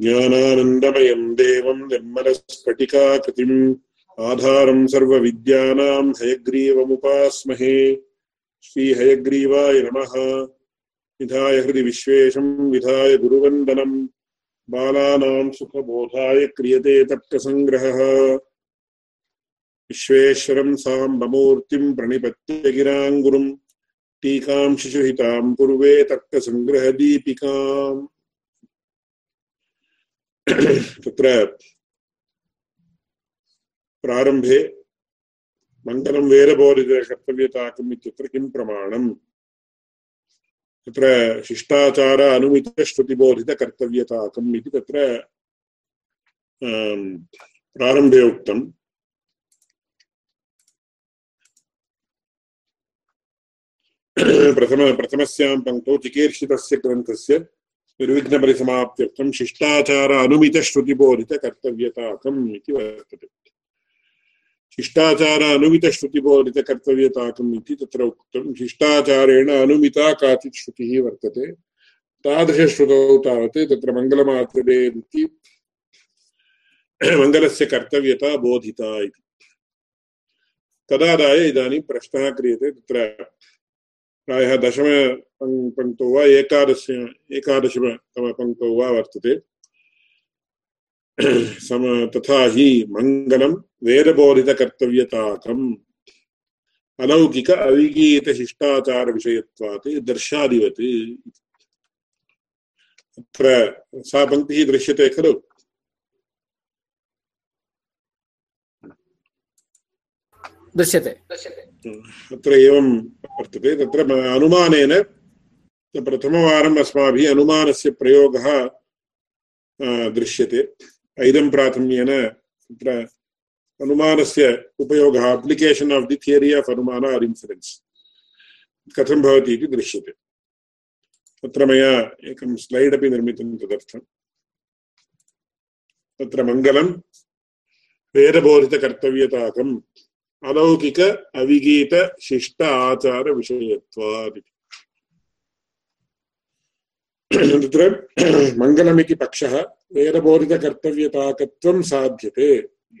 ज्ञानानन्दमयम् देवम् निर्मलस्फटिकाकृतिम् आधारम् सर्वविद्यानाम् हयग्रीवमुपास्महे। श्रीहयग्रीवाय नमः। विधाय हृदि विश्वेशम् विधाय गुरुवन्दनम् बालानाम् सुखबोधाय क्रियते तर्कसङ्ग्रहः। विश्वेश्वरम् साम्बमूर्तिम् प्रणिपत्य गिराङ्गुरुम्। टीकाम् शिशुहिताम् पूर्वे तर्कसङ्ग्रहदीपिकाम् तत्र प्रारम्भे मङ्गलं वेदबोधितकर्तव्यताकम् इत्यत्र किं प्रमाणम्? तत्र शिष्टाचार अनुमितश्रुतिबोधितकर्तव्यताकम् इति तत्र प्रारम्भे उक्तम्। प्रथम प्रथमस्यां पङ्क्तौ चिकीर्षितस्य ग्रन्थस्य निर्विघ्नपरिसमाप्त्यर्थं शिष्टाचार अनुमितश्रुतिबोधितकर्तव्यताकम् इति वर्तते। शिष्टाचार अनुमितश्रुतिबोधितकर्तव्यताकम् इति तत्र उक्तं। शिष्टाचारेण अनुमिता काचित् श्रुतिः वर्तते। तादृशश्रुतौ तावत् तत्र मङ्गलमात्रदे इति मङ्गलस्य कर्तव्यता बोधिता इति। तदादाय इदानीं प्रश्नः क्रियते। तत्र प्रायः दशम पङ्क्तौ वा एकादश एकादशतमपङ्क्तौ वा वर्तते। सम, तथा हि मङ्गलं वेदबोधितकर्तव्यताकम्। अलौकिक अविगीतशिष्टाचारविषयत्वात् दर्शादिवत्। अत्र सा पङ्क्तिः दृश्यते खलु। दृश्यते। अत्र एवं वर्तते। तत्र अनुमानेन प्रथमवारम् अस्माभिः अनुमानस्य प्रयोगः दृश्यते। ऐदं प्राथम्येन तत्र अनुमानस्य उपयोगः application of the theory of अनुमान आर् इन्फरेन्स् कथं भवति इति दृश्यते। तत्र मया एकं स्लैड् अपि निर्मितं तदर्थम्। तत्र मङ्गलं वेदबोधितकर्तव्यताकम्। अलौकिक अविगीत शिष्ट आचार विषयत्वात् तत्र मङ्गलमिति पक्षः वेदबोधितकर्तव्यताकत्वं साध्यते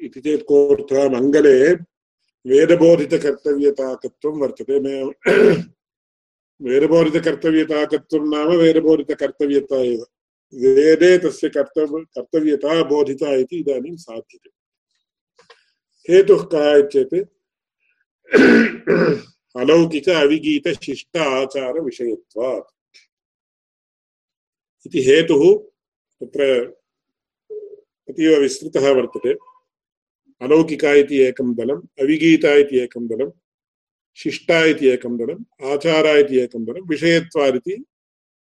इति चेत् कोऽर्थः मङ्गले वेदबोधितकर्तव्यताकत्वं वर्तते। वेदबोधितकर्तव्यताकत्वं नाम वेदबोधितकर्तव्यता एव। वेदे तस्य कर्तव्य कर्तव्यता बोधिता इति इदानीं साध्यते। हेतुः अलौकिक अविगीत शिष्ट आचार विषयत्वात् इति हेतुः तत्र अतीव विस्तृतः वर्तते। अलौकिका इति एकं दलम्, अविगीता इति एकं दलं शिष्टा इति एकं दलम्, आचारा इति एकं दलं विषयत्वादिति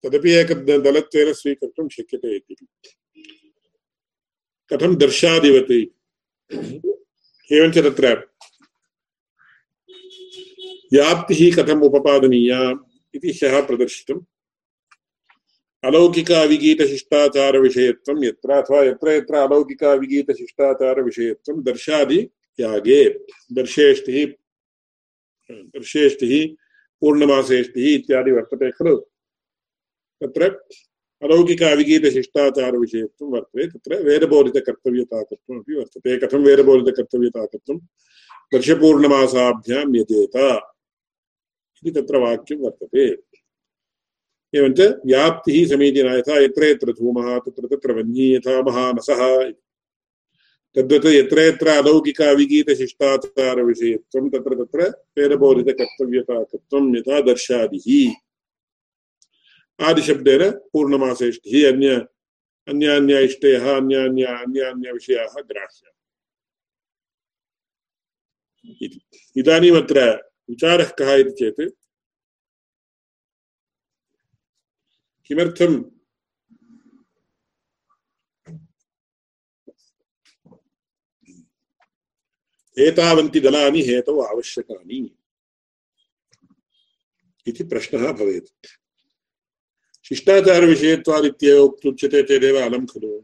तदपि एकदलत्वेन स्वीकर्तुं शक्यते इति। कथं दर्शादिवत् एवञ्च तत्र व्याप्तिः कथम् उपपादनीया इति ह्यः प्रदर्शितम्। अलौकिक अविगीतशिष्टाचारविषयत्वं यत्र अथवा यत्र यत्र अलौकिक अविगीतशिष्टाचारविषयत्वं दर्शादि यागे। दर्शेष्टिः दर्शेष्टिः, पूर्णमासेष्टिः इत्यादि वर्तते खलु। तत्र अलौकिक अविगीतशिष्टाचारविषयत्वं वर्तते। तत्र वेदबोधितकर्तव्यताकत्वमपि वर्तते। कथं वेदबोधितकर्तव्यताकत्वं वर्षपूर्णमासाभ्यां यजेत इति तत्र वाक्यं वर्तते। एवञ्च व्याप्तिः समीचीना यथा यत्र यत्र धूमः, तत्र तत्र वह्नी यथा महानसः। तद्वत् यत्र यत्र अलौकिक अविगीतशिष्टाचारविषयत्वं तत्र तत्र वेदबोधितकर्तव्यताकत्वं यथा दर्शादिः। आदिशब्देन पूर्णमासेष्टिः अन्य अन्यान्य इष्टयः अन्यान्य अन्यान्यविषयाः ग्राह्याः। इदानीमत्र विचारः कः इति चेत् एतावन्ति दलानि, हेतौ आवश्यकानि। इति प्रश्नः भवेत्। शिष्टाचारविषयत्वादित्येव उच्यते चेदेव अलं खलु।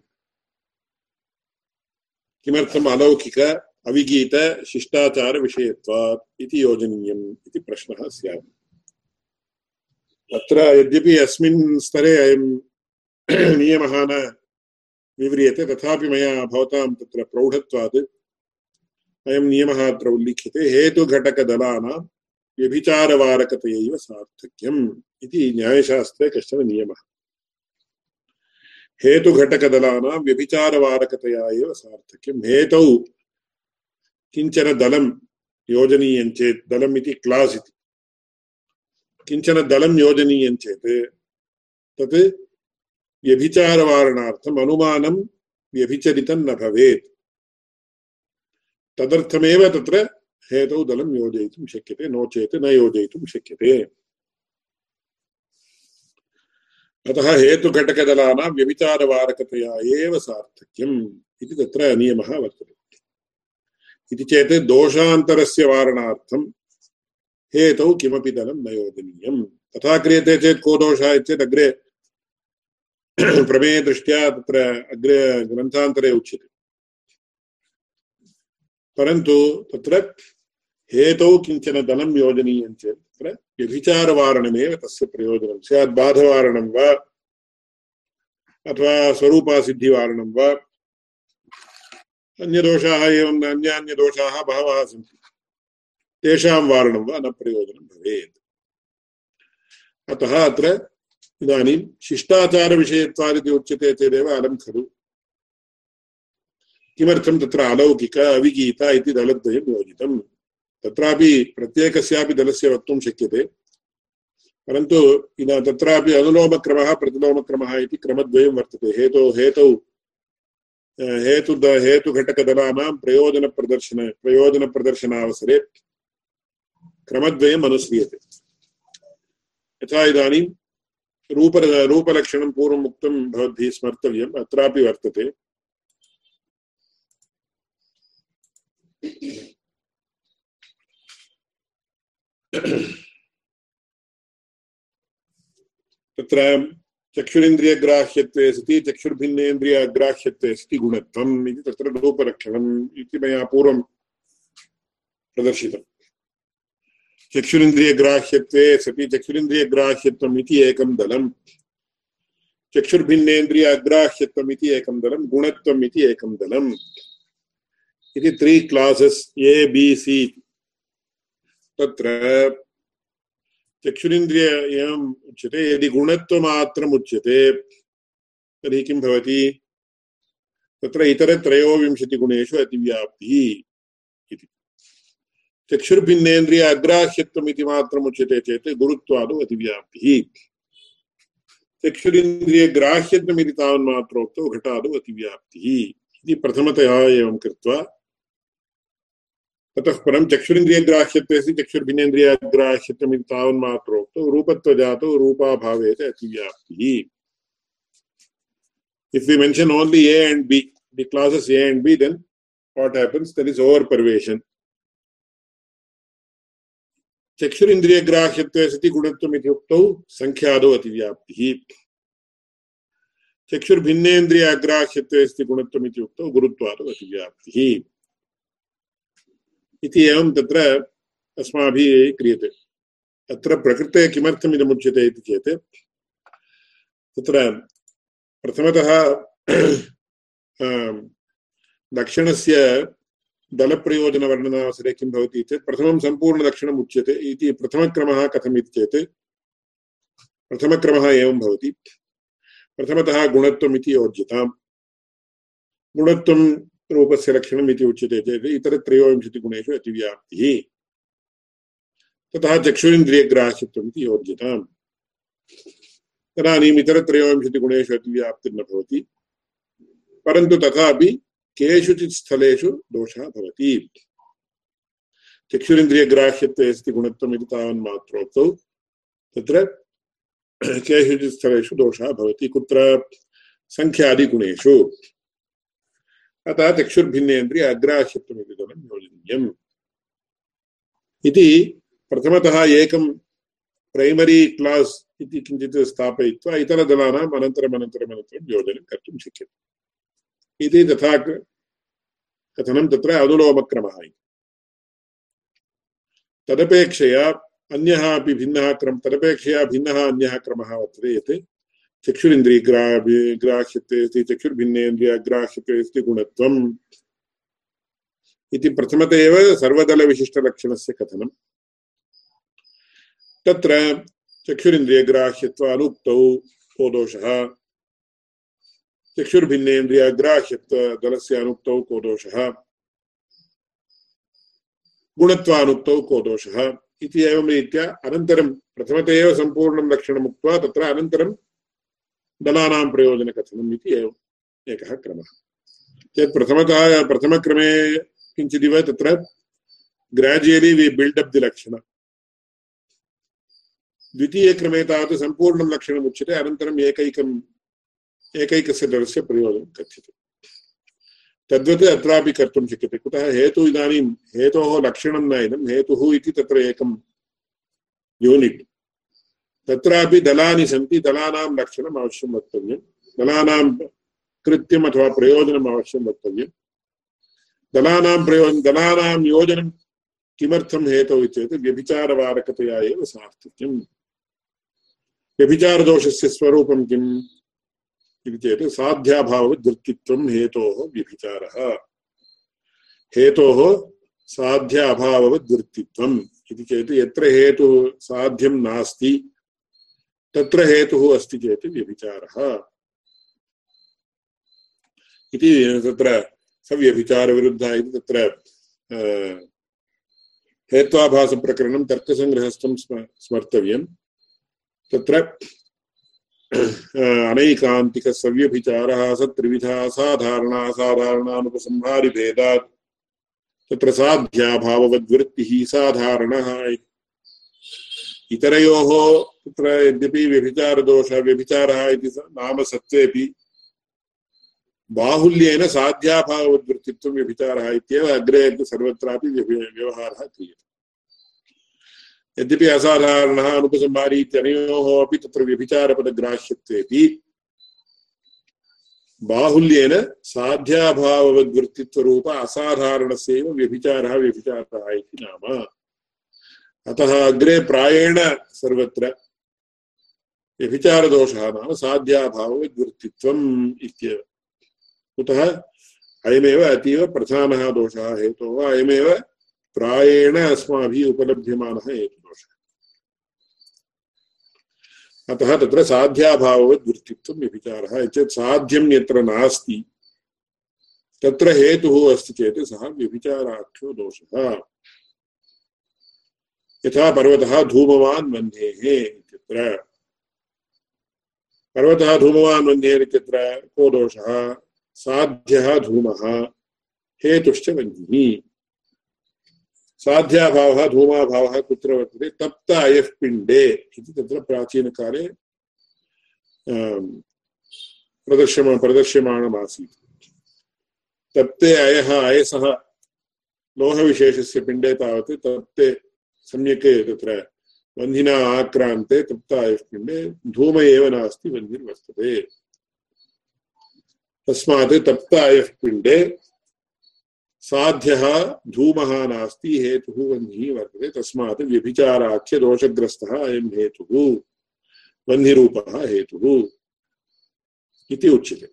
किमर्थम् अलौकिक अविगीत शिष्टाचारविषयत्वात् इति योजनीयम् इति प्रश्नः स्यात्। अत्र यद्यपि अस्मिन् स्तरे अयं नियमः न विव्रियते, तथापि मया भवतां तत्र प्रौढत्वात्। अयं नियमः अत्र उल्लिख्यते हेतुघटकदलानां व्यभिचारवारकतयैव सार्थक्यम् इति न्यायशास्त्रे कश्चन नियमः। हेतुघटकदलानां व्यभिचारवारकतया एव सार्थक्यं हेतौ किंचन दलं योजनीयं चेत्, दलम् इति क्लास् इति। किंचन दलं योजनीयं चेत्, तत् व्यभिचारवारणार्थम् अनुमानं व्यभिचरितं न भवेत्। तदर्थमेव तत्र हेतौ दलं योजयितुं शक्यते नो चेत् न योजयितुं शक्यते अतः हेतुघटकदलानां व्यभिचारवारकतया एव सार्थक्यम् इति तत्र नियमः वर्तते इति चेत् दोषान्तरस्य वारणार्थं हेतौ किमपि दलं न योजनीयम् तथा क्रियते चेत् को दोषः चेत् अग्रे प्रमेयदृष्ट्या तत्र अग्रे ग्रन्थान्तरे उच्यते परन्तु तत्र हेतौ किंचन धनं योजनीयं चेत् तत्र व्यभिचारवारणमेव तस्य प्रयोजनं, स्यात् बाधवारणं वा, अथवा स्वरूपासिद्धिवारणं वा, अन्यदोषाः एवम् अन्यान्यदोषाः बहवः सन्ति। तेषां वारणं वा न प्रयोजनं भवेत्। अतः अत्र इदानीं शिष्टाचारविषयत्वादिति उच्यते चेदेव अलं खलु। किमर्थं तत्र अलौकिक, अविगीत इति दलद्वयं योजितम्। तत्रापि प्रत्येकस्यापि दलस्य वक्तुं शक्यते। परन्तु इदा तत्रापि अनुलोमक्रमः, प्रतिलोमक्रमः इति क्रमद्वयं वर्तते। हेतो, हेतौ हेतु हेतुघटकदलानां प्रयोजनप्रदर्शन प्रयोजनप्रदर्शनावसरे क्रमद्वयम् अनुस्रियते यथा इदानीं रूप रूपलक्षणं पूर्वम् उक्तं भवद्भिः स्मर्तव्यम्, अत्रापि वर्तते। तत्र चक्षुरिन्द्रियग्राह्यत्वे सति, चक्षुर्भिन्नेन्द्रियग्राह्यत्वे सति गुणत्वम् इति तत्र रूपलक्षणम् इति मया पूर्वं प्रदर्शितम्। चक्षुरिन्द्रियग्राह्यत्वे सति, चक्षुरिन्द्रियग्राह्यत्वम् इति एकं चक्षुर्भिन्नेन्द्रिय अग्राह्यत्वम् इति एकं दलं गुणत्वम् इति एकं दलम्। इति त्री क्लासस् ए बि सि तत्र चक्षुरिन्द्रिय एवम् उच्यते, यदि गुणत्वमात्रम् उच्यते, तर्हि किं भवति? तत्र इतरत्रयोविंशतिगुणेषु अतिव्याप्तिः इति। चक्षुर्भिन्नेन्द्रिय अग्राह्यत्वम् मात्रम् उच्यते चेत् गुरुत्वादौ अतिव्याप्तिः। चक्षुरिन्द्रियग्राह्यत्वम् इति तावन्मात्रोक्तौ घटादौ अतिव्याप्तिः इति प्रथमतया एवं कृत्वा ततः परं चक्षुरिन्द्रियग्राह्यत्वे अस्ति चक्षुर्भिन्नेन्द्रियग्राह्यत्वमिति तावन्मात्रोक्तौ रूपत्वजातौ रूपाभावे च अतिव्याप्तिः If we mention only A and B, the clauses A and B, then what happens? There is over-pervasion. चक्षुरिन्द्रियग्राह्यत्वे सति गुणत्वमिति उक्तौ सङ्ख्यादौ अतिव्याप्तिः चक्षुर्भिन्नेन्द्रिय अग्राह्यत्वे सति गुणत्वमिति उक्तौ गुरुत्वादौ अतिव्याप्तिः इति एवं तत्र अस्माभिः क्रियते। अत्र प्रकृते किमर्थमिदमुच्यते इति चेत्, तत्र प्रथमतः दक्षिणस्य दलप्रयोजनवर्णनावसरे किं भवति चेत्, प्रथमं सम्पूर्णदक्षिणम् उच्यते इति प्रथमक्रमः कथम् इति चेत्, प्रथमक्रमः एवं भवति। प्रथमतः गुणत्वम् इति योज्यताम्। गुणत्वं रूपस्य लक्षणम् इति उच्यते चेत् इतरत्रयोविंशतिगुणेषु अतिव्याप्तिः। ततः चक्षुरिन्द्रियग्राह्यत्वम् इति योज्यताम्। तदानीम् इतरत्रयोविंशतिगुणेषु अतिव्याप्तिर्न भवति। परन्तु तथापि केषुचित् स्थलेषु दोषः भवति। चक्षुरिन्द्रियग्राह्यत्वे अस्ति गुणत्वम् इति तावन्मात्रोक्तौ तत्र केषुचित् स्थलेषु दोषः भवति। कुत्र? सङ्ख्यादिगुणेषु। अतः चक्षुर्भिन्नेन्द्रिय अग्राह्यत्वमिति दलं योजनीयम्। इति प्रथमतः एकं प्रैमरी क्लास् इति किञ्चित् स्थापयित्वा इतरदलानाम् अनन्तरम् अनन्तरम् अनन्तरं योजनं कर्तुं शक्यते। इति तथा कथनं तत्र अनुलोमक्रमः इति। तदपेक्षया अन्यः अपि भिन्नः क्रम तदपेक्षया भिन्नः अन्यः क्रमः वर्तते यत् चक्षुरिन्द्रियग्राह्यत्वे अस्ति चक्षुर्भिन्नेन्द्रियग्राह्यत्वे अस्ति गुणत्वम्। इति प्रथमत एव सर्वदलविशिष्टलक्षणस्य कथनम्। तत्र चक्षुरिन्द्रियग्राह्यत्वानुक्तौ को दोषः चक्षुर्भिन्नेन्द्रियग्राह्यत्वदलस्य अनुक्तौ को दोषः गुणत्वानुक्तौ को दोषः इति एवं रीत्या अनन्तरं प्रथमत एव सम्पूर्णं लक्षणम् उक्त्वा तत्र अनन्तरं दलानां प्रयोजनकथनम् इति एवम् एकः क्रमः। चेत् प्रथमतः प्रथमक्रमे किञ्चिदिव तत्र ग्राजुयलि वि बिल्ड् अप् दि लक्षण। द्वितीयक्रमे तावत् सम्पूर्णं लक्षणम् उच्यते, अनन्तरम् एकैकम् एकैकस्य दलस्य प्रयोजनं कथ्यते। तद्वत् अत्रापि कर्तुं शक्यते। कुतः हेतु इदानीं, हेतोः लक्षणं न इदं, हेतुः इति तत्र एकं यूनिट्। तत्रापि दलानि सन्ति, दलानां लक्षणम् अवश्यं वक्तव्यं। दलानां कृत्यम् अथवा प्रयोजनम् अवश्यं वक्तव्यं। दलानां प्रयोजनं दलानां योजनं किमर्थं हेतौ चेत् व्यभिचारवारकतया एव सार्थक्यम्। व्यभिचारदोषस्य स्वरूपं किम् इति चेत् साध्याभाववद्वृत्तित्वं हेतोः व्यभिचारः। हेतोः साध्य अभाववद्वृत्तित्वम् इति चेत् यत्र हेतुः साध्यं नास्ति तत्र हेतुः अस्ति चेत् व्यभिचारः। इति तत्र सव्यभिचारविरुद्धः इति तत्र हेत्वाभासप्रकरणं तर्कसङ्ग्रहस्थं स्म, स्मर्तव्यं। तत्र अनैकान्तिकसव्यभिचारः, सत्त्रिविधः, साधारणा, साधारणानुपसंहारिभेदात्। तत्र साध्याभाववद्वृत्तिः, साधारणः। इतरयोः तत्र यद्यपि व्यभिचारदोषः, व्यभिचारः इति नाम सत्त्वेपि बाहुल्येन साध्याभाववद्वृत्तित्वं व्यभिचारः इत्येव अग्रे सर्वत्रापि व्यवहारः क्रियते। यद्यपि असाधारणः, अनुपसंहारी इत्यनयोः अपि तत्र व्यभिचारपदग्राह्यत्वेपि बाहुल्येन साध्याभाववद्वृत्तित्वरूप असाधारणस्यैव व्यभिचारः व्यभिचारः इति नाम। अतः अग्रे प्रायेण सर्वत्र व्यभिचारदोषः नाम साध्याभाववद्वृत्तित्वम् इत्येव। कुतः अयमेव अतीव प्रधानः दोषः हेतोः अयमेव प्रायेण अस्माभिः उपलभ्यमानः हेतुदोषः। अतः तत्र साध्याभाववद्वृत्तित्वं व्यभिचारः चेत् साध्यं यत्र नास्ति, तत्र हेतुः अस्ति चेत् सः व्यभिचाराख्यो दोषः। यथा पर्वतः धूमवान् वह्नेः इत्यत्र। पर्वतः धूमवान् वह्नेः इत्यत्र को दोषः साध्यः धूमः, हेतुश्च वह्निः। साध्याभावः, धूमाभावः कुत्र वर्तते? तप्त अयः पिण्डे इति तत्र प्राचीनकाले प्रदर्शम प्रदर्श्यमाणमासीत् तप्ते अयः, अयसः लोहविशेषस्य पिण्डे तावत्, तप्ते सम्यक् तत्र वह्निना आक्रान्ते तप्त अयः पिण्डे धूम एव नास्ति वह्निर्वर्तते तस्मात् तप्त अयः पिण्डे साध्यः धूमः नास्ति, हेतुः वह्निः वर्तते। तस्मात् व्यभिचाराख्यदोषग्रस्तः अयं हेतुः, वह्निरूपः हेतुः इति उच्यते।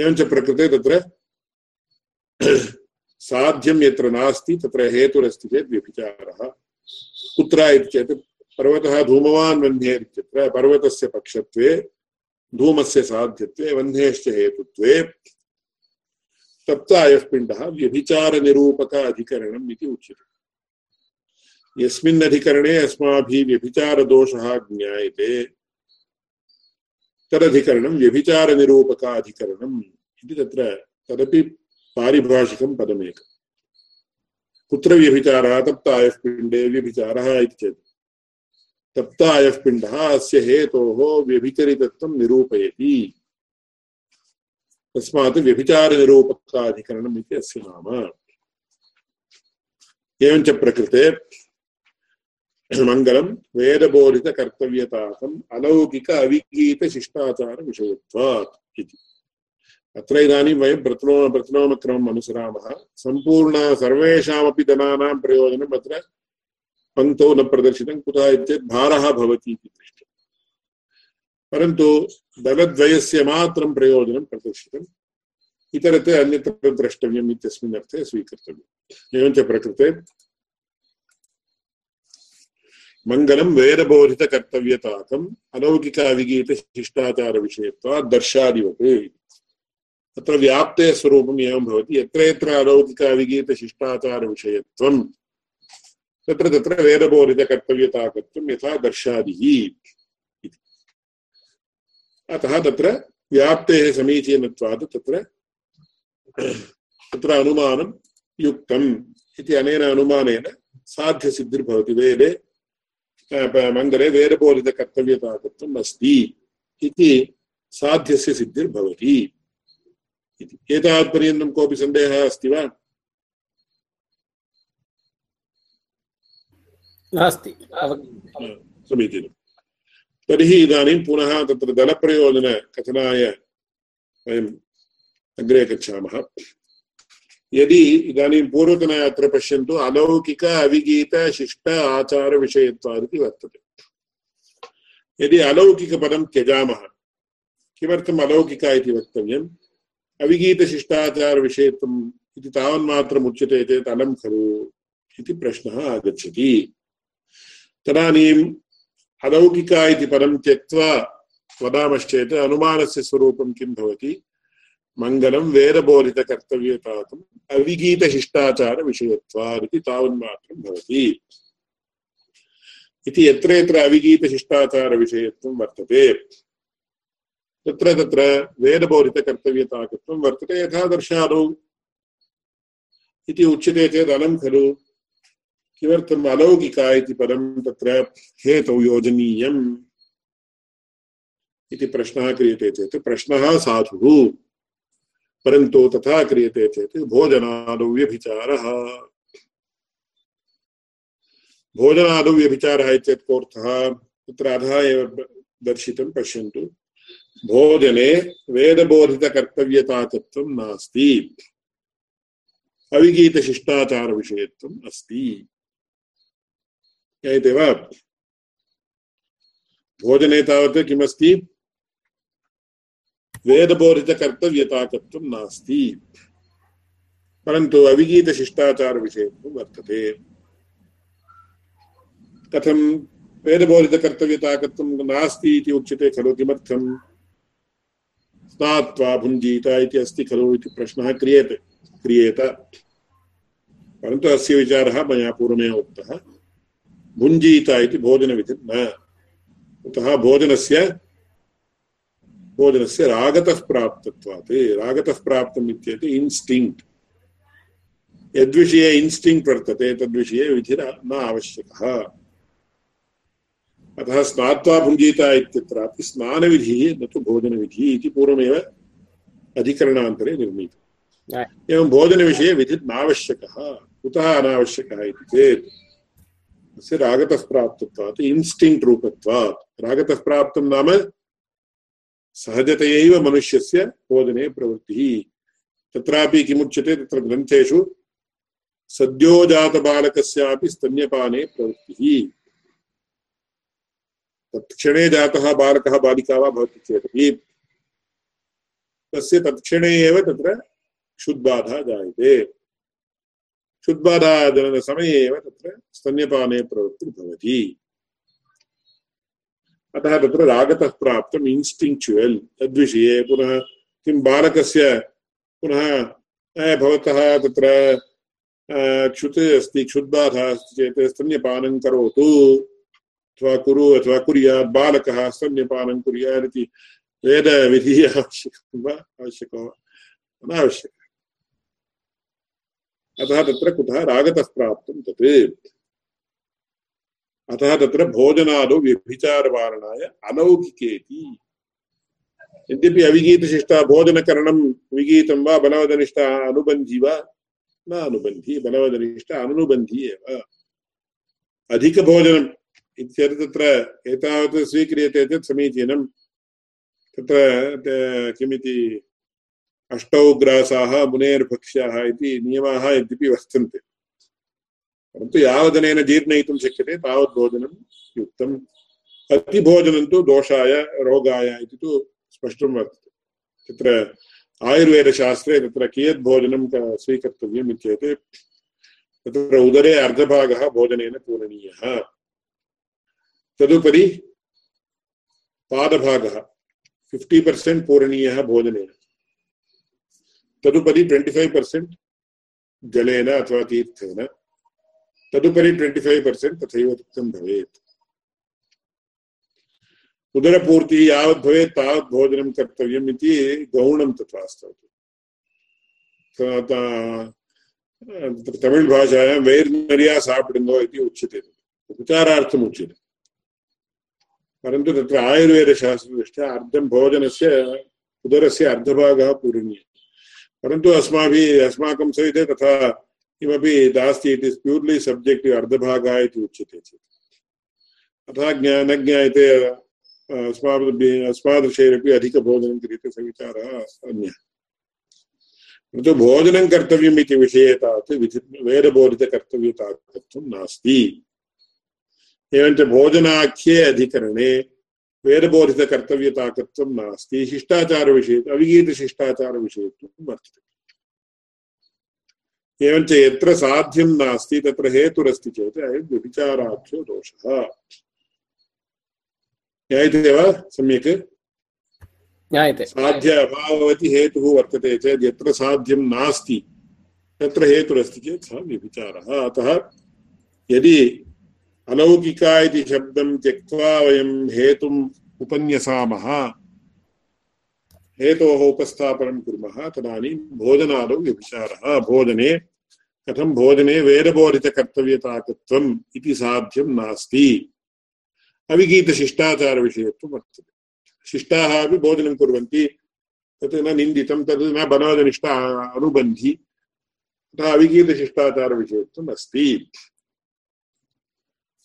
एवञ्च प्रकृते तत्र साध्यं यत्र नास्ति, तत्र हेतुरस्ति चेत् व्यभिचारः। कुत्र इति चेत् पर्वतः धूमवान् वह्नेर् इत्यत्र पर्वतस्य पक्षत्वे, धूमस्य साध्यत्वे, वह्नेश्च हेतुत्वे तप्तायः पिण्डः व्यभिचारनिरूपक अधिकरणम् इति उच्यते। यस्मिन् अस्माभिः व्यभिचारदोषः ज्ञायते तदधिकरणं व्यभिचारनिरूपकाधिकरणम् इति तत्र तदपि पारिभाषिकं पदमेकम्। कुत्र व्यभिचारः तप्तायः पिण्डे व्यभिचारः इति चेत्। तप्तायः पिण्डः अस्य हेतोः व्यभिचरितत्वं निरूपयति। तस्मात् व्यभिचारनिरूपकाधिकरणम् इति अस्य नाम। एवञ्च प्रकृते मङ्गलं वेदबोधितकर्तव्यताकम् अलौकिक अविगीतशिष्टाचारविषयत्वात् इति। अत्र इदानीं वयं प्रथनो प्रथनोमक्रमम् अनुसरामः सम्पूर्ण सर्वेषामपि जनानां प्रयोजनम् अत्र पङ्क्तौ न प्रदर्शितं, कुतः इत्येतत् भारः भवति इति दृष्ट्या परन्तु दलद्वयस्य मात्रं प्रयोजनं प्रदर्शितम्। इतरत् अन्यत्र द्रष्टव्यम् इत्यस्मिन् अर्थे स्वीकर्तव्यम्। एवञ्च प्रकृते मङ्गलं वेदबोधितकर्तव्यताकम् अलौकिकाविगीतशिष्टाचारविषयत्वात् दर्शादिवत् अत्र व्याप्ते स्वरूपम् एवं भवति। यत्र यत्र अलौकिकाविगीतशिष्टाचारविषयत्वं तत्र तत्र वेदबोधितकर्तव्यताकत्वं यथा दर्शादिः अतः तत्र व्याप्तेः समीचीनत्वात् तत्र तत्र अनुमानं युक्तम् इति अनेन अनुमानेन साध्यसिद्धिर्भवति वेदे। मङ्गले वेदबोधितकर्तव्यताकत्वम् अस्ति इति साध्यस्य सिद्धिर्भवति। इति एतावत्पर्यन्तं कोऽपि सन्देहः अस्ति वा? नास्ति। समीचीनं। तर्हि इदानीं पुनः तत्र दलप्रयोजनकथनाय वयम् अग्रे गच्छामः। यदि इदानीं पूर्वतने अत्र पश्यन्तु अलौकिक अविगीत शिष्ट आचारविषयत्वादिति वर्तते। यदि अलौकिकपदं त्यजामः किमर्थम् अलौकिक इति वक्तव्यम्? अविगीतशिष्टाचारविषयत्वम् इति तावन्मात्रम् उच्यते चेत् अलं खलु इति प्रश्नः आगच्छति। तदानीम् अलौकिका इति पदं त्यक्त्वा वदामश्चेत् अनुमानस्य स्वरूपं किं भवति? मङ्गलं वेदबोधितकर्तव्यतातुम् अविगीतशिष्टाचारविषयत्वादिति तावन्मात्रं भवति। इति यत्र यत्र अविगीतशिष्टाचारविषयत्वं वर्तते। तत्र तत्र वेदबोधितकर्तव्यताकत्वं वर्तते यथा दर्शादौ इति उच्यते चेत् अलं खलु। किमर्थम् अलौकिका इति पदं तत्र हेतौ योजनीयम् इति प्रश्नः क्रियते चेत् प्रश्नः साधुः। परन्तु तथा क्रियते चेत् भोजनादौ व्यभिचारः। भोजनादौ व्यभिचारः इत्येतत् कोऽर्थः? तत्र अधः एव दर्शितं पश्यन्तु। भोजने वेदबोधितकर्तव्यतातत्वं नास्ति। अविगीतशिष्टाचारविषयत्वम् अस्ति। ज्ञायते वा? भोजने तावत् किमस्ति? वेदबोधितकर्तव्यताकत्वं नास्ति। परन्तु अविगीतशिष्टाचारविषयत्वं वर्तते। कथं? वेदबोधितकर्तव्यताकत्वं नास्ति इति उच्यते खलु किमर्थं स्नात्वा भुञ्जीत इति अस्ति खलु इति प्रश्नः क्रियते क्रियेत। परन्तु अस्य विचारः मया पूर्वमेव उक्तः। भुञ्जीत इति भोजनविधिर् न। अतः भोजनस्य भोजनस्य रागतः प्राप्तत्वात्। रागतः प्राप्तम् इत्येतत् इन्स्टिङ्क्ट् यद्विषये इन्स्टिङ्क्ट् वर्तते, तद्विषये विधिर न आवश्यकः। अतः स्नात्वा भुञ्जीत इत्यत्रापि स्नानविधिः न तु भोजनविधिः इति पूर्वमेव अधिकरणान्तरे निर्मितम्। एवं भोजनविषये विधिर्नावश्यकः कुतः अनावश्यकः इति चेत् तस्य रागतः प्राप्तत्वात् इन्स्टिङ्क्ट् रूपत्वात्। रागतः प्राप्तं नाम सहजतयैव मनुष्यस्य भोजने प्रवृत्तिः। तत्रापि किमुच्यते तत्र ग्रन्थेषु सद्योजातबालकस्यापि स्तन्यपाने प्रवृत्तिः। तत्क्षणे जातः बालकः बालिका वा भवति चेदपि तस्य तत्क्षणे एव तत्र क्षुद्बाधा जायते। क्षुद्बाधाजननसमये एव तत्र स्तन्यपाने प्रवृत्तिर्भवति अतः तत्र रागतः प्राप्तम् इन्स्टिङ्क्चुवल् तद्विषये पुनः किं बालकस्य पुनः भवतः तत्र क्षुत् अस्ति, क्षुद्बाधा अस्ति चेत् स्तन्यपानं करोतु। अथवा कुरु अथवा कुर्यात् बालकः स्तन्यपानं कुर्यात् इति वेदविधिः आवश्यकं वा? आवश्यको वा? अनावश्यकः अतः तत्र कुतः रागतः प्राप्तं तत्? अतः तत्र भोजनादौ व्यभिचारवारणाय अलौकिकेति। यद्यपि अविगीतशिष्टा भोजनकरणं विगीतं वा, बलवदनिष्ठ अनुबन्धी वा न अनुबन्धी बलवदनिष्ठ अनुबन्धी एव। अधिकभोजनम् इत्येतत् तत्र एतावत् स्वीक्रियते चेत् समीचीनं। तत्र किमिति, अष्टौ ग्रासाः, मुनेर्भक्ष्याः इति नियमाः यद्यपि वर्तन्ते। परन्तु यावदनेन जीर्णयितुं शक्यते तावत् भोजनं युक्तम्। अतिभोजनं तु दोषाय, रोगाय इति तु स्पष्टं वर्तते। तत्र आयुर्वेदशास्त्रे तत्र कियत् भोजनं स्वीकर्तव्यम् इत्येते। तत्र उदरे अर्धभागः भोजनेन पूरणीयः। तदुपरि पादभागः फिफ्टि पर्सेण्ट् पूरणीयः भोजनेन। तदुपरि ट्वेण्टि फैव् पर्सेण्ट् जलेन अथवा तीर्थेन। तदुपरि ट्वेण्टि फैव् पर्सेण्ट् तथैव तृप्तं भवेत्। उदरपूर्तिः यावत् भवेत्, तावत् भोजनं कर्तव्यम् इति गौणं तत्र सापिडुङ्गो इति उच्यते। उपचारार्थम् उच्यते परन्तु तत्र आयुर्वेदशास्त्रदृष्ट्या अर्धं भोजनस्य उदरस्य अर्धभागः पूरणीयः। परन्तु अस्माभिः, अस्माकं सविधे तथा किमपि नास्ति इति प्यूर्लि सब्जेक्टिव्, अर्धभागः इति उच्यते चेत्। अतः ज्ञा, न ज्ञायते अस्माभिः, अस्मादृशैरपि अधिकभोजनं क्रियते स विचारः अन्यः। किन्तु भोजनं कर्तव्यम् इति विषये तावत् वेदबोधितकर्तव्यताकत्वं नास्ति। एवञ्च भोजनाख्ये अधिकरणे वेदबोधितकर्तव्यताकत्वं नास्ति शिष्टाचारविषये अविगीतशिष्टाचारविषयत्वं वर्तते। एवञ्च यत्र साध्यं नास्ति तत्र हेतुरस्ति चेत् अयं व्यभिचाराख्यो दोषः। ज्ञायते वा सम्यक्? ज्ञायते। साध्य अभाववति हेतुः वर्तते चेत् यत्र साध्यं नास्ति तत्र हेतुरस्ति चेत् सः व्यभिचारः। अतः यदि अलौकिका इति शब्दं त्यक्त्वा वयं हेतुम् उपन्यसामः। हेतोः उपस्थापनं कुर्मः, तदानीं भोजनादौ व्यभिचारः। भोजने, कथं भोजने वेदबोधितकर्तव्यताकत्वम् इति साध्यं नास्ति। अविगीतशिष्टाचारविषयत्वं वर्तते। शिष्टाः अपि भोजनं कुर्वन्ति, तत् न निन्दितं तद् न बनोदनिष्ठ अनुबन्धि। अतः अविगीतशिष्टाचारविषयत्वम् अस्ति।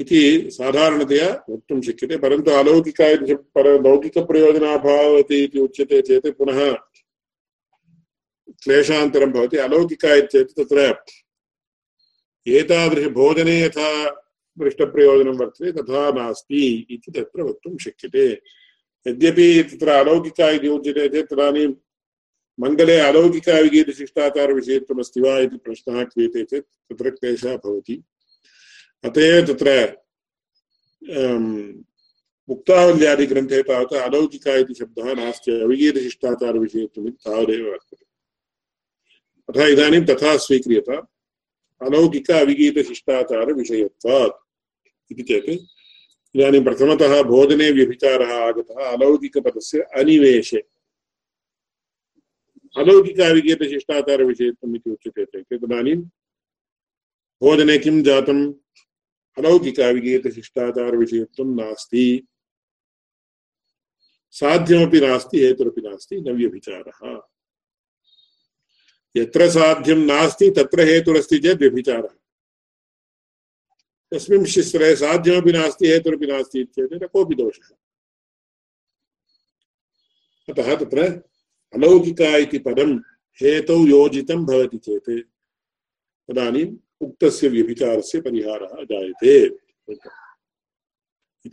इति साधारणतया वक्तुं शक्यते, परन्तु अलौकिक इति पर लौकिकप्रयोजनाभाववति इति उच्यते चेत् पुनः क्लेशान्तरं भवति अलौकिक इत्येतत् तत्र एतादृशभोजने यथा दृष्टप्रयोजनं वर्तते, तथा नास्ति इति तत्र वक्तुं शक्यते। यद्यपि तत्र अलौकिक इति उच्यते चेत् तदानीं मङ्गले अलौकिकाविगीतशिष्टाचारविषयत्वमस्ति वा इति प्रश्नः क्रियते चेत् तत्र क्लेशः भवति। अत एव तत्र मुक्तावल्यादिग्रन्थे तावत् अलौकिका इति शब्दः नास्ति अविगीतशिष्टाचारविषयत्वम् इति तावदेव वर्तते। अतः इदानीं तथा स्वीक्रियत, अलौकिक अविगीतशिष्टाचारविषयत्वात् इति चेत्, इदानीं प्रथमतः भोजने व्यभिचारः आगतः, अलौकिकपदस्य अनिवेशे। अलौकिक अविगीतशिष्टाचारविषयत्वम् इति उच्यते चेत् तदानीं भोजने किं जातम्? अलौकिक अविगीतशिष्टाचारविषयत्वं नास्ति। साध्यमपि नास्ति, हेतुरपि नास्ति न व्यभिचारः यत्र साध्यं नास्ति, तत्र हेतुरस्ति चेत् व्यभिचारः। साध्यमपि नास्ति, हेतुरपि नास्ति इत्येतत् न कोऽपि दोषः। अतः तत्र अलौकिका इति पदं हेतौ योजितं भवति चेत्। तदानीम् उक्तस्य व्यभिचारस्य परिहारः जायते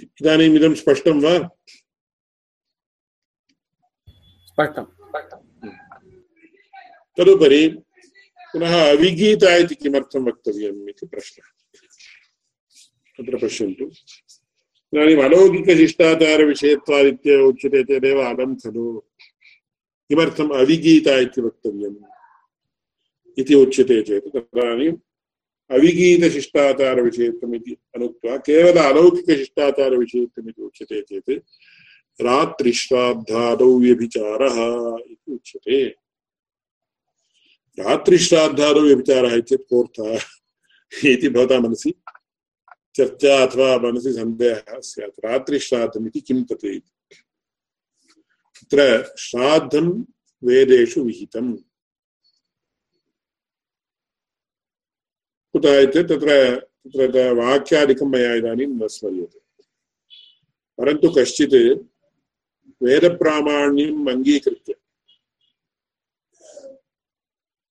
इदानीम् इदं स्पष्टं वा? स्पष्टं। तदुपरि पुनः अविगीता इति किमर्थं वक्तव्यम् इति प्रश्नः। तत्र पश्यन्तु। इदानीम् अलौकिकशिष्टाचारविषयत्वादित्य उच्यते चेदेव अलं खलु। किमर्थम् अविगीता इति वक्तव्यम् इति उच्यते चेत् तदानीम् अविगीतशिष्टाचारविषयत्वम् इति अनुक्त्वा केवल अलौकिकशिष्टाचारविषयत्वम् इति उच्यते चेत् रात्रिश्राद्धादौ व्यभिचारः इति उच्यते। रात्रिश्राद्धादौ व्यभिचारः इत्येतत् कोऽर्थः इति भवता मनसि। चर्चा अथवा मनसि सन्देहः स्यात्। रात्रिश्राद्धम् इति किं तत् तत्र श्राद्धं वेदेषु विहितम्। कुतः इत्युक्ते तत्र तत्र वाक्यादिकं मया इदानीं न स्मर्यते। परन्तु कश्चित् वेदप्रामाण्यम् अङ्गीकृत्य,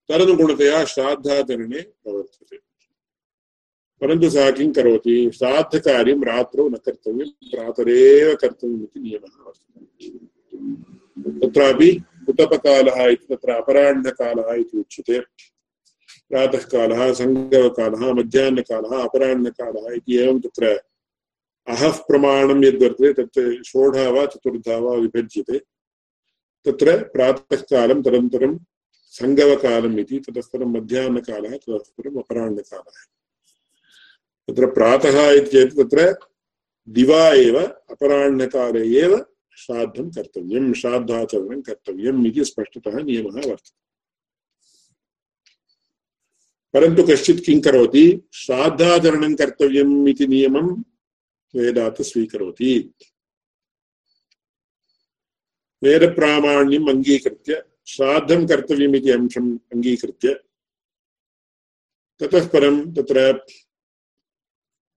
तदनुगुणतया श्राद्धाचरणे प्रवर्तते। परन्तु सः किं करोति? श्राद्धकार्यं रात्रौ न कर्तव्यं प्रातरेव कर्तव्यम् इति नियमः वर्तते तत्रापि कुतपकालः इति, तत्र अपराह्नकालः इति उच्यते। प्रातःकालः सङ्गवकालः मध्याह्नकालः, अपराह्नकालः इति एवं तत्र अहः प्रमाणं यद्वर्तते तत् षोडा वा चतुर्धा वा विभज्यते। तत्र प्रातःकालं तदनन्तरं सङ्गवकालम् इति ततः परं मध्याह्नकालः ततः परम् अपराह्नकालः। तत्र प्रातः इति चेत् तत्र दिवा एव, अपराह्नकाले एव श्राद्धं कर्तव्यं, श्राद्धाचरणं कर्तव्यम् इति स्पष्टतः नियमः वर्तते। परन्तु कश्चित् किं करोति? श्राद्धाचरणं कर्तव्यम् इति नियमं वेदात् स्वीकरोति। वेदप्रामाण्यम् अङ्गीकृत्य श्राद्धं कर्तव्यम् इति अंशम् अङ्गीकृत्य, ततः परं तत्र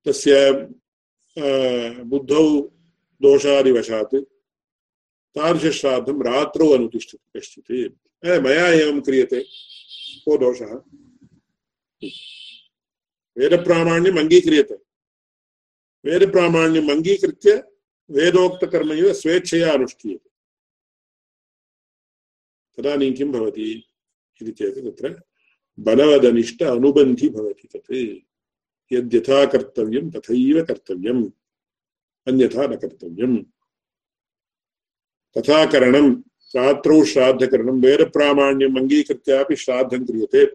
तस्य बुद्धौ दोषादिवशात् तादृशश्राद्धं रात्रौ अनुतिष्ठति कश्चित्। मया एवं क्रियते, को दोषः? वेदप्रामाण्यम् अङ्गीक्रियते वेदप्रामाण्यम् अङ्गीकृत्य वेदोक्तकर्म इव स्वेच्छया अनुष्ठीयते तदानीं किं भवति इति चेत् तत्र बलवदनिष्ठ अनुबन्धि भवति तत् यद्यथा कर्तव्यं तथैव कर्तव्यम् अन्यथा न कर्तव्यम् तथा करणं रात्रौ श्राद्धकरणं वेदप्रामाण्यम् अङ्गीकृत्यापि श्राद्धं क्रियते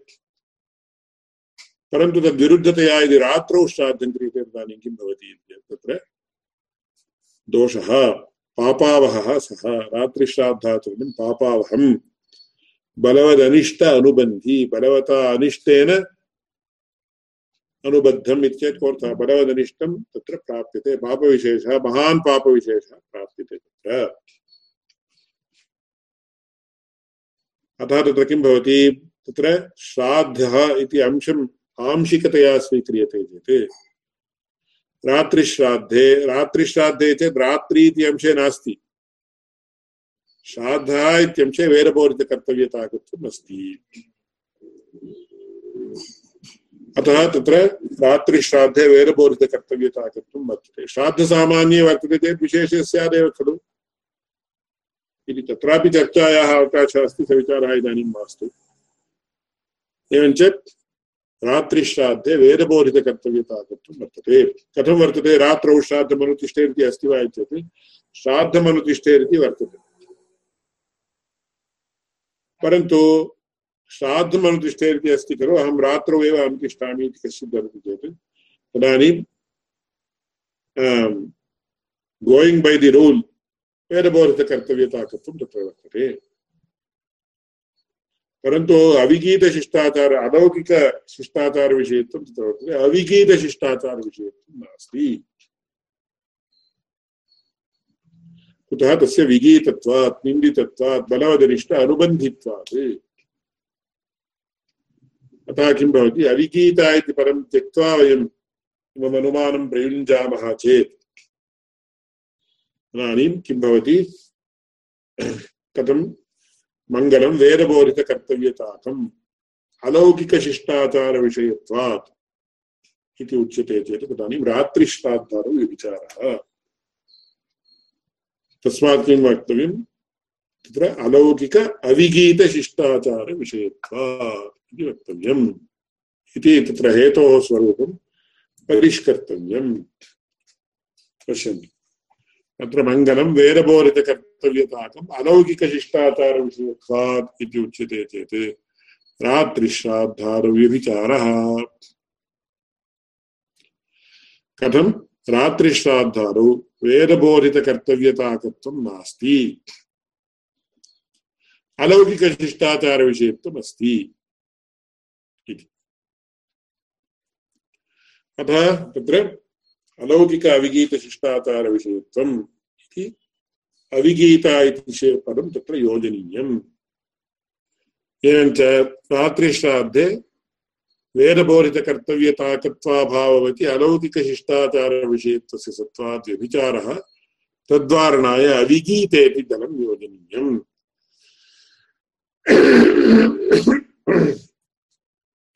परन्तु तद्विरुद्धतया यदि रात्रौ श्राद्धं क्रियते तदानीं किं भवति तत्र दोषः, पापावहः सः रात्रिश्राद्धाचरणं पापावहं। बलवदनिष्ठ अनुबन्धी, बलवता अनिष्टेन अनुबद्धम् इत्येतत् कोऽर्थः? बलवदनिष्ठं तत्र प्राप्यते, पापविशेषः, महान् पापविशेषः प्राप्यते तत्र। अतः तत्र किं भवति? तत्र श्राद्धः इति अंशम् आंशिकतया स्वीक्रियते रात्रिश्राद्धे रात्रिश्राद्धे चेत् रात्रि इति अंशे नास्ति। श्राद्धः इत्यंशे वेदबोधितकर्तव्यताकत्वम् अस्ति। अतः तत्र रात्रिश्राद्धे वेदबोधितकर्तव्यताकत्वं वर्तते। श्राद्धसामान्ये वर्तते चेत् विशेषः स्यादेव खलु। इति तत्रापि चर्चायाः अवकाशः अस्ति स विचारः इदानीं मास्तु। एवञ्च रात्रिश्राद्धे वेदबोधितकर्तव्यताकत्वं वर्तते। कथं वर्तते? रात्रौ श्राद्धमनुतिष्ठेरिति अस्ति वा चेत् श्राद्धमनुतिष्ठेरिति वर्तते। परन्तु श्राद्धमनुतिष्ठेरिति अस्ति खलु, अहं रात्रौ एव अनुतिष्ठामि इति कश्चित् वदति चेत्। तदानीं गोयिङ्ग् बै दि रूल् वेदबोधितकर्तव्यताकत्वं तत्र वर्तते। परन्तु अविगीतशिष्टाचार अलौकिकशिष्टाचारविषयत्वं तत्र वर्तते अविगीतशिष्टाचारविषयत्वं नास्ति। कुतः तस्य विगीतत्वात्, निन्दितत्वात्, बलवदनिष्ठ अनुबन्धित्वात्? अतः किं भवति? अविगीता इति परं त्यक्त्वा वयम् इमम् अनुमानं प्रयुञ्जामः चेत्। तदानीं किं भवति? कथं मङ्गलं वेदबोधितकर्तव्यताकम् अलौकिकशिष्टाचारविषयत्वात् इति उच्यते चेत् तदानीं रात्रिश्राद्धारौ व्यभिचारः तस्मात् किं वक्तव्यं, तत्र अलौकिक अविगीतशिष्टाचारविषयत्वात् इति वक्तव्यम्। इति तत्र हेतोः स्वरूपं परिष्कर्तव्यम्। पश्यन्तु। अत्र मङ्गलं वेदबोधितकर्तव्यताकम् अलौकिकशिष्टाचारविषयत्वात् इति उच्यते चेत्। रात्रिश्राद्धारव्यभिचारः कथं? रात्रिश्राद्धारौ वेदबोधितकर्तव्यताकत्वं नास्ति। अलौकिकशिष्टाचारविषयत्वम् अस्ति इति। अतः तत्र अलौकिक अविगीतशिष्टाचारविषयत्वम् इति अविगीता इति पदं तत्र योजनीयम्। एवञ्च रात्रिश्राद्धे वेदबोधितकर्तव्यताकत्वाभाववति अलौकिकशिष्टाचारविषयत्वस्य सत्त्वात् व्यभिचारः तद्वारणाय अविगीतेऽपि दलं योजनीयम्।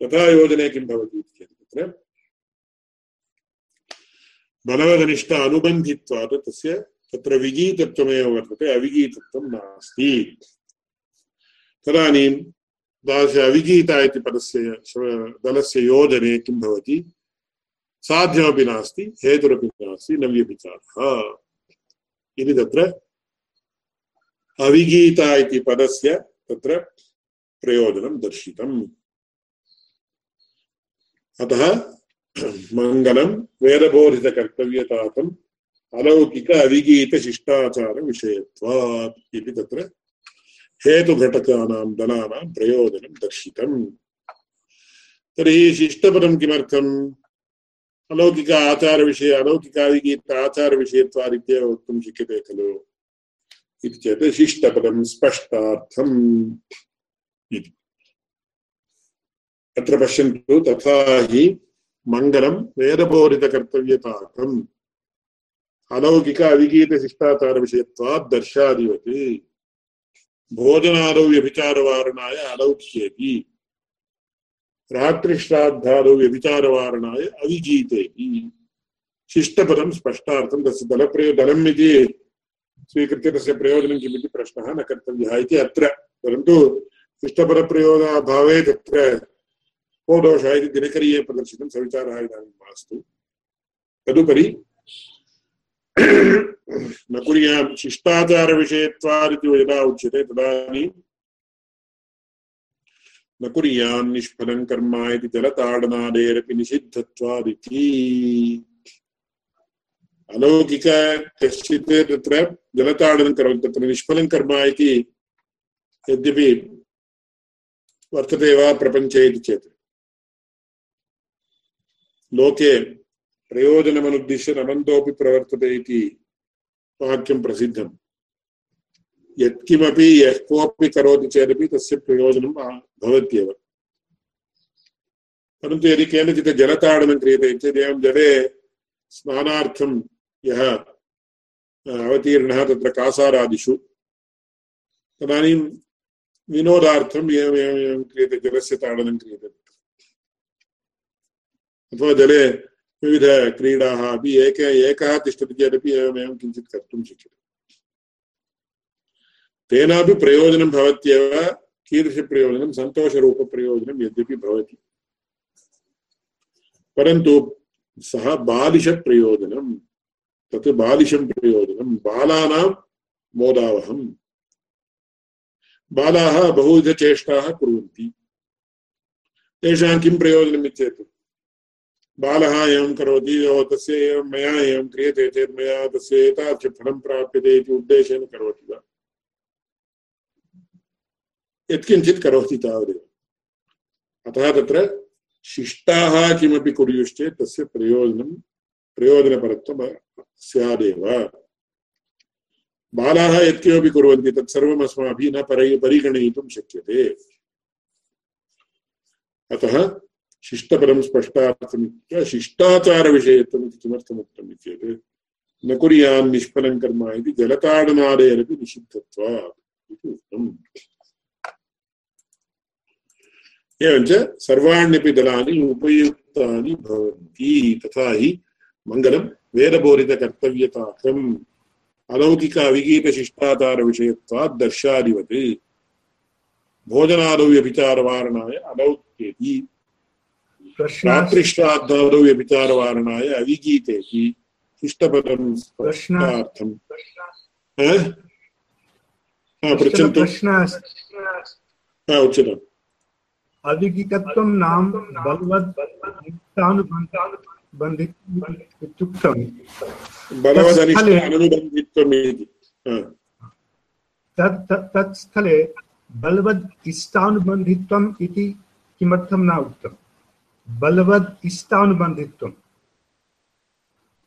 तथा योजने किं भवति इति चेत् तत्र बलवदनिष्ठ अनुबन्धित्वात् तस्य तत्र विगीतत्वमेव वर्तते अविगीतत्वं नास्ति। तदानीं तादृश अविगीता इति पदस्य, दलस्य योजने किं भवति? साध्यमपि नास्ति, हेतुरपि नास्ति न इति तत्र अविगीता इति पदस्य तत्र प्रयोजनं दर्शितम्। अतः मङ्गलं वेदबोधितकर्तव्यतातम् अलौकिक अविगीतशिष्टाचारविषयत्वात् इति तत्र हेतुघटकानां दलानां प्रयोजनं दर्शितम् तर्हि शिष्टपदं किमर्थम् अलौकिक आचारविषये अलौकिकादिगीत आचारविषयत्वादित्येव वक्तुं शक्यते खलु इति चेत् शिष्टपदं स्पष्टार्थम् इति अत्र पश्यन्तु तथा हि मङ्गलं वेदबोधितकर्तव्यताकम् अलौकिक अविगीतशिष्टाचारविषयत्वात् दर्शादिवत् भोजनादौ व्यभिचारवारणाय अलौक्येति रात्रिश्राद्धादौ व्यभिचारवारणाय अविगीतेति शिष्टपदं स्पष्टार्थं तस्य दलप्रयो दलम् इति स्वीकृत्य तस्य प्रयोजनं किमिति प्रश्नः न कर्तव्यः इति अत्र परन्तु शिष्टपदप्रयोगाभावे तत्र को दोषः इति दिनकरीये प्रदर्शितं सविचारः इदानीं मास्तु तदुपरि न कुर्यां शिष्टाचारविषयत्वादिति यदा उच्यते, तदानीं न कुर्यान् निष्फलं कर्म इति जलताडनादेरपि निषिद्धत्वादिति। अलौकिक कश्चित् तत्र जलताडनं करोति, तत्र निष्फलं कर्म इति यद्यपि वर्तते वा प्रपञ्चे इति चेत्। लोके प्रयोजनमनुद्दिश्य नमन्तोऽपि प्रवर्तते इति वाक्यं प्रसिद्धम्। यत्किमपि यः कोऽपि करोति चेदपि तस्य प्रयोजनं भवत्येव। परन्तु यदि केनचित् जलताडनं क्रियते चेत् एवं जले स्नानार्थं यः अवतीर्णः तत्र कासारादिषु, तदानीं विनोदार्थम् एवमेवम् एवं क्रियते, जलस्य ताडनं क्रियते। अथवा जले विविधक्रीडाः अपि एक, एकः तिष्ठति चेदपि एवमेवं किञ्चित् कर्तुं शक्यते। तेनापि प्रयोजनं भवत्येव, कीदृशप्रयोजनं? सन्तोषरूपप्रयोजनं यद्यपि भवति। परन्तु सः बालिशप्रयोजनं, तत् बालिशं प्रयोजनं, बालानां मोदावहम् बालाः बहुविधचेष्टाः कुर्वन्ति। तेषां किं प्रयोजनम् इत्येतत् बालः एवं करोति तस्य एवं मया एवं क्रियते चेत् मया तस्य प्राप्यते इति उद्देशेन करोति वा? यत्किञ्चित् करोति तावदेव। अतः तत्र शिष्टाः किमपि कुर्युश्चेत् तस्य प्रयोजनं, प्रयोजनपरत्वं स्यादेव। बालाः यत्किमपि कुर्वन्ति तत्सर्वम् अस्माभिः न परि, परिगणयितुं शक्यते। अतः शिष्टपरं स्पष्टार्थमित्युक्त्वा शिष्टाचारविषयत्वम् इति किमर्थमुक्तम् चेत् न कुर्यान् निष्फलं कर्म इति जलताडनादेरपि निषिद्धत्वात् इति उक्तम् एवञ्च सर्वाण्यपि दलानि उपयुक्तानि भवन्ति तथा हि मङ्गलं वेदबोधितकर्तव्यताकम् अलौकिक दर्शादिवत् भोजनादौ व्यभिचारवारणाय अलौक्येति रात्रिश्राद्धादौ व्यभिचारवारणाय अविगीतेति इष्टपदं स्पष्टार्थम् पृच्छन्तु। उच्यताम्। अविगितत्वं नाम इत्युक्तं इति तत् स्थले बलवद् इष्टानुबन्धित्वम् इति किमर्थं न उक्तम्? बलवद् इष्टानुबन्धित्वम्।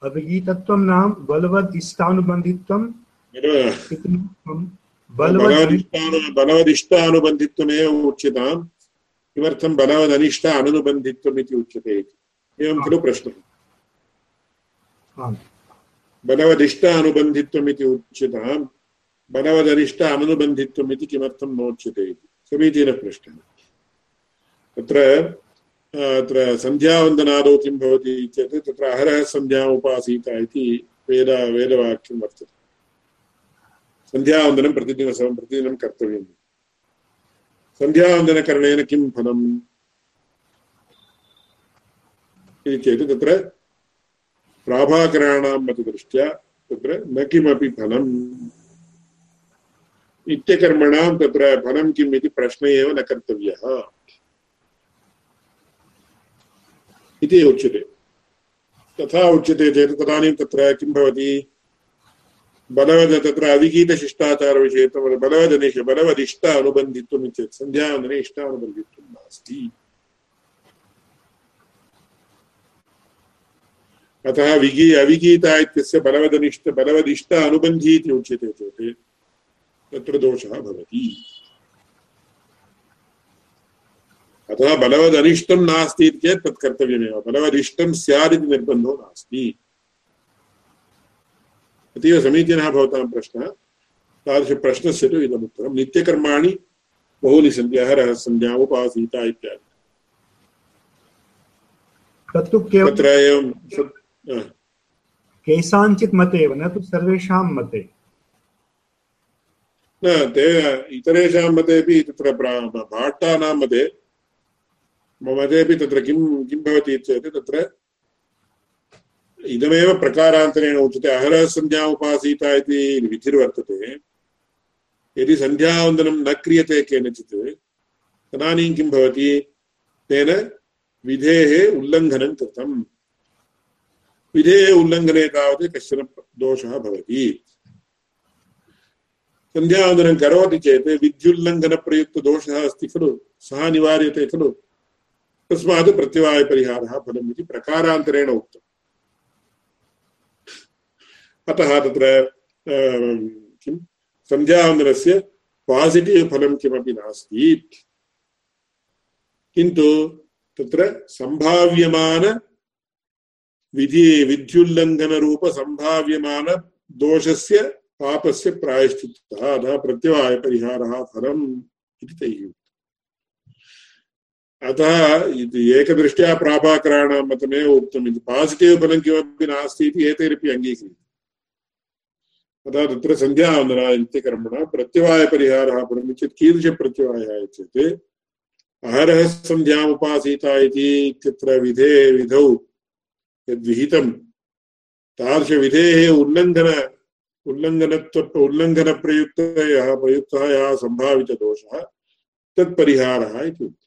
अभिगीतत्वं नाम बलवद् इष्टानुबन्धित्वम्। बलवदिष्टानुबन्धित्वमेव उच्यताम्। किमर्थं बलवदनिष्ठ अनुबन्धित्वम् इति उच्यते इति। एवं खलु प्रश्नः। बलवदिष्ट अनुबन्धित्वम् इति उच्यताम्। बलवदनिष्ठ अनुबन्धित्वम् इति किमर्थं नोच्यते इति। समीचीनप्रश्नः तत्र अत्र सन्ध्यावन्दनादौ किं भवति चेत् तत्र अहरः सन्ध्याम् उपासीत इति वेद वेदवाक्यं वर्तते। सन्ध्यावन्दनं प्रतिदिनं प्रतिदिनं कर्तव्यम् सन्ध्यावन्दनकरणेन किं फलम्? इति चेत् तत्र प्राभाकराणां मतदृष्ट्या तत्र न किमपि फलम्। नित्यकर्मणां तत्र फलं किम् इति प्रश्न एव न कर्तव्यः। इति उच्यते। तथा उच्यते चेत् तदानीं तत्र किं भवति? बलवद तत्र अविगीतशिष्टाचारविषये बलवदनिष्ठ बलवदिष्ट अनुबन्धित्वम् इत्येतत् सन्ध्यावन्दने इष्टानुबन्धित्वं नास्ति। अतः विगी अविगीता इत्यस्य बलवदनिष्ठ बलवदिष्ट अनुबन्धी इति उच्यते चेत् तत्र दोषः भवति। अतः बलवदनिष्टं नास्ति चेत् तत् कर्तव्यमेव बलवदिष्टं स्यात् इति निर्बन्धो नास्ति। अतीव समीचीनः भवतां प्रश्नः। तादृशप्रश्नस्य तु इदमुत्तरं नित्यकर्माणि बहूनि सन्ति। अहरः उपासीता इत्यादि। तत्तु तत्र एवं केषाञ्चित् मते एव न तु सर्वेषां मते। न ते इतरेषां मतेपि तत्र भाट्टानां मते मम मतेपि तत्र किं किं भवति चेत् तत्र इदमेव प्रकारान्तरेण उच्यते। अहरः सन्ध्या उपासीता इति विधिर्वर्तते। यदि सन्ध्यावन्दनं न क्रियते केनचित्, तदानीं किं भवति? तेन विधेः उल्लङ्घनं कृतम्। विधेः उल्लङ्घने तावत् कश्चन दोषः भवति। सन्ध्यावन्दनं करोति चेत् विद्युल्लङ्घनप्रयुक्तदोषः अस्ति खलु। सः निवार्यते खलु। तस्मात् प्रत्यवायपरिहारः फलम् इति प्रकारान्तरेण उक्तम्। अतः तत्र अं, किं? सन्ध्यावन्दनस्य पासिटिव् फलं किमपि नास्ति। किन्तु तत्र सम्भाव्यमान विधि विद्युल्लङ्घनरूपसम्भाव्यमान दोषस्य पापस्य प्रायश्चित्तः अतः प्रत्यवायपरिहारः फलम् इति तैः अतः एकदृष्ट्या प्राभाकराणां मतमेव उक्तम् इति। पासिटिव् फलं किमपि नास्ति इति एतैरपि अङ्गीक्रियते अतः तत्र सन्ध्यावन्दना नित्यकर्मणा प्रत्यवायपरिहारः फलम् चेत् कीदृशप्रत्यवायः चेत् अहरः सन्ध्यामुपासीता इति इत्यत्र विधे विधौ यद्विहितं तादृशविधेः उल्लङ्घन उल्लङ्घनत्व उल्लङ्घनप्रयुक्तयः प्रयुक्तः यः सम्भावितदोषः तत्परिहारः इति उक्तम्।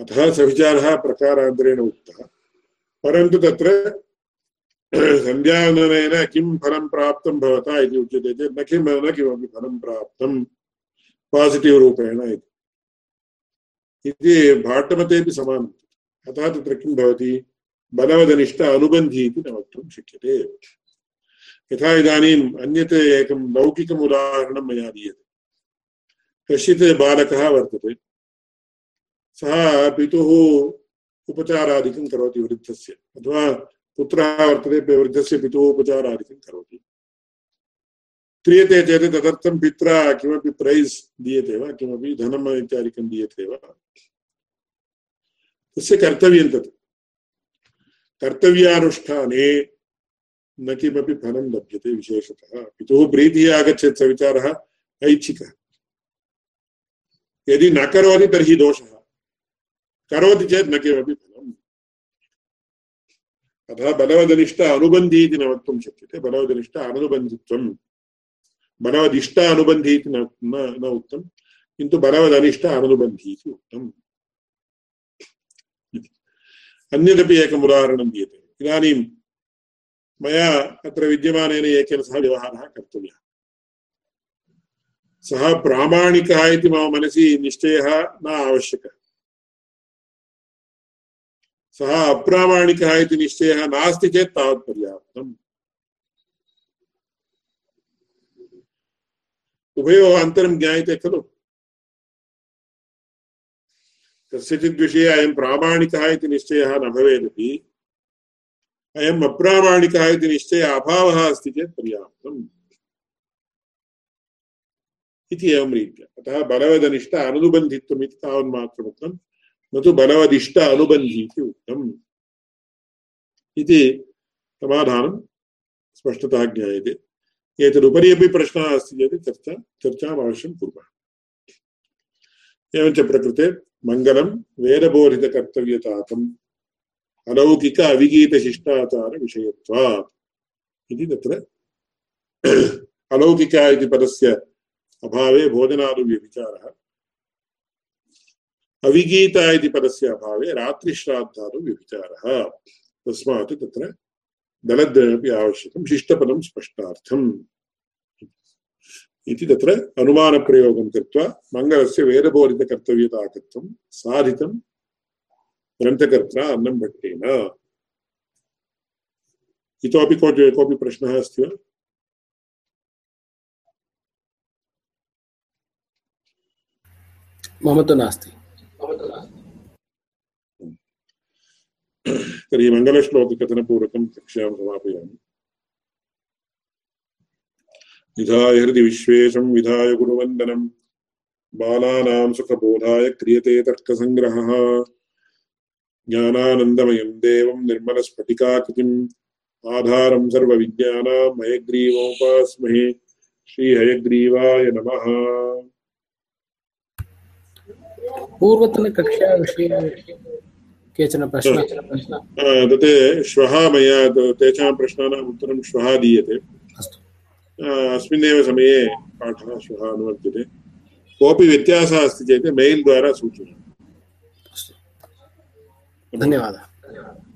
अतः सविचारः प्रकारान्तरेण उक्तः। परन्तु तत्र सन्ध्यावन्दनेन किं फलं प्राप्तं भवता इति उच्यते चेत् न किं न किमपि फलं प्राप्तं पासिटिव् रूपेण इति। इति भाट्टमतेपि समानम्। अतः तत्र किं भवति? बलवदनिष्ठ अनुबन्धी इति न वक्तुं शक्यते। यथा इदानीम् अन्यत् एकं लौकिकम् उदाहरणं मया दीयते। कश्चित् बालकः वर्तते। सः पितुः उपचारादिकं करोति वृद्धस्य। अथवा पुत्रः वर्तते वृद्धस्य पितुः उपचारादिकं करोति। क्रियते चेत् तदर्थं पित्रा किमपि प्रैस् दीयते वा, किमपि धनम् इत्यादिकं दीयते वा। तस्य कर्तव्यं तत्। कर्तव्यानुष्ठाने न किमपि फलं लभ्यते विशेषतः। पितुः प्रीतिः आगच्छेत् विचारः ऐच्छिकः। यदि न करोति तर्हि दोषः। करोति चेत् न किमपि फलम्। अतः बलवदनिष्ठ अनुबन्धी इति न वक्तुं शक्यते। बलवदनिष्ठ अनुबन्धित्वं बलवदिष्ट अनुबन्धी इति न न उक्तं किन्तु बलवदनिष्ठ अनुबन्धी इति। उक्तम् अन्यदपि एकम् उदाहरणं दीयते। इदानीं मया अत्र विद्यमानेन एकेन सह व्यवहारः कर्तव्यः। सः प्रामाणिकः इति मम मनसि निश्चयः न आवश्यकः। सः अप्रामाणिकः इति निश्चयः नास्ति चेत् तावत् पर्याप्तम्। उभयोः अन्तरं ज्ञायते खलु। कस्यचित् अयं प्रामाणिकः इति निश्चयः न भवेदपि, अयम् अप्रामाणिकः इति निश्चय अभावः अस्ति चेत् पर्याप्तम्। इति एवं रीत्या। अतः बलवदनिष्ठ अनुबन्धित्वम् इति तावन्मात्रमुक्तं न तु बलवदिष्ट अनुबन्धी इति उक्तम्। इति समाधानं स्पष्टतः ज्ञायते। एतदुपरि अपि प्रश्नः अस्ति चेत् चर्चा चर्चाम् अवश्यं कुर्मः। एवञ्च प्रकृते मङ्गलं वेदबोधितकर्तव्यताकम् अलौकिक अविगीतशिष्टाचारविषयत्वात् इति तत्र अलौकिक इति पदस्य अभावे भोजनादुव्यभिचारः अविगीता इति पदस्य अभावे रात्रिश्राद्धादुव्यभिचारः तस्मात् तत्र दलद्वयमपि आवश्यकं, शिष्टपदं स्पष्टार्थम्। इति तत्र अनुमानप्रयोगं कृत्वा मङ्गलस्य वेदबोधितकर्तव्यताकत्वं साधितं ग्रन्थकर्त्रा अन्नं भट्टेन। इतोपि कोऽपि कोऽपि प्रश्नः अस्ति वा? मम तु नास्ति। तर्हि मङ्गलश्लोककथनपूर्वकं कक्ष्यां समापयामि। विधाय हृदि विश्वेशं, विधाय गुरुवन्दनं बालानां सुखबोधाय क्रियते तर्कसङ्ग्रहः। ज्ञानानन्दमयं देवं निर्मलस्फटिकाकृतिम्। आधारं सर्वविज्ञानां हयग्रीवोपास्महे। श्रीहयग्रीवाय नमः। पूर्वतनकक्ष्याविषये केचन प्रश्नाः तत् श्वः मया तेषां प्रश्नानाम् उत्तरं श्वः दीयते। अस्मिन्नेव समये पाठः श्वः अनुवर्तते। कोऽपि व्यत्यासः अस्ति चेत् मेल् द्वारा सूचयतु धन्यवाद धन्यवादः।